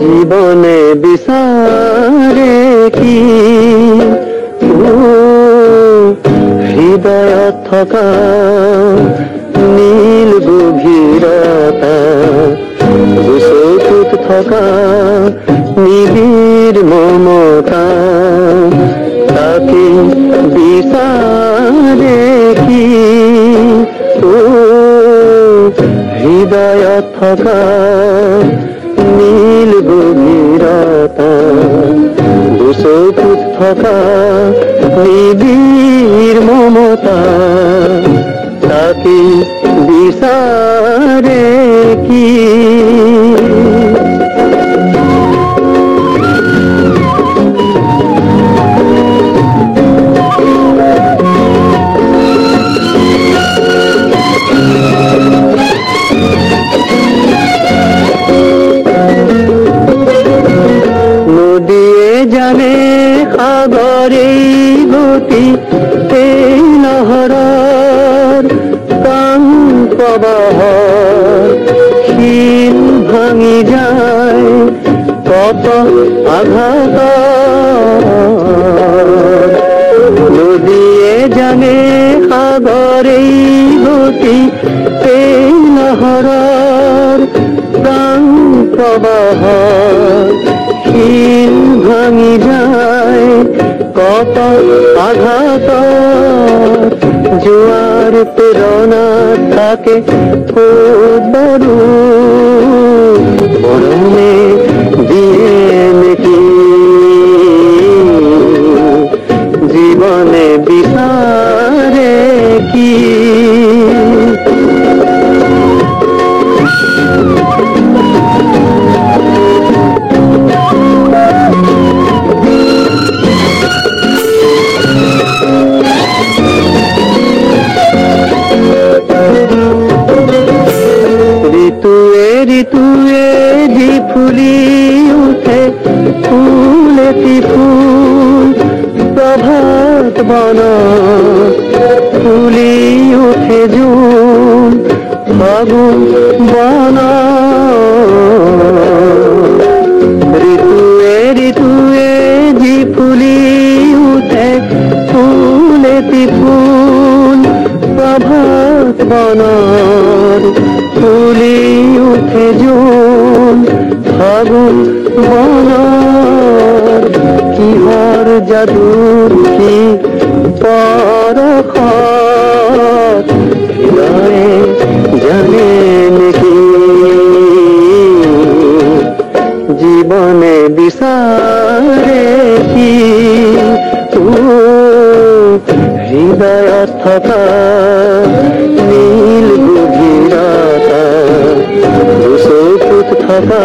জীবনে বিসারে কি? হৃদয় থকা নীল গভীরতা ও হৃদয় থকা নীল গভীরতা দুচকুত থকা নিবিড় মমতা তাকে বিচারে সাগরে গতি এই নহৰৰ কাং প্ৰবাহৰ শিল ভাঙি যায় কত আঘাত। নদীয়ে জানে সাগরে গতি এই নহৰৰ প্ৰাণ প্ৰবাহৰ শিল ভাঙি কত আঘাত? জোয়ার প্রেরণা থাকে বড়। ফুলেতি ফুল প্রভাত বন। ফুলি উঠে জুন ফাগুন বন। ঋতুয়ে ঋতুয়ে ঝি ফুলি উঠে ফুলেতি ফুল প্রভাত বনর ফুলি উঠে জুন ফাগুন বনর কিহর যাদুর কি হৃদয়ে জানে নাকি জীবনে বিচারে কি? হৃদয় থকা নীল গভীরতা চকুত থকা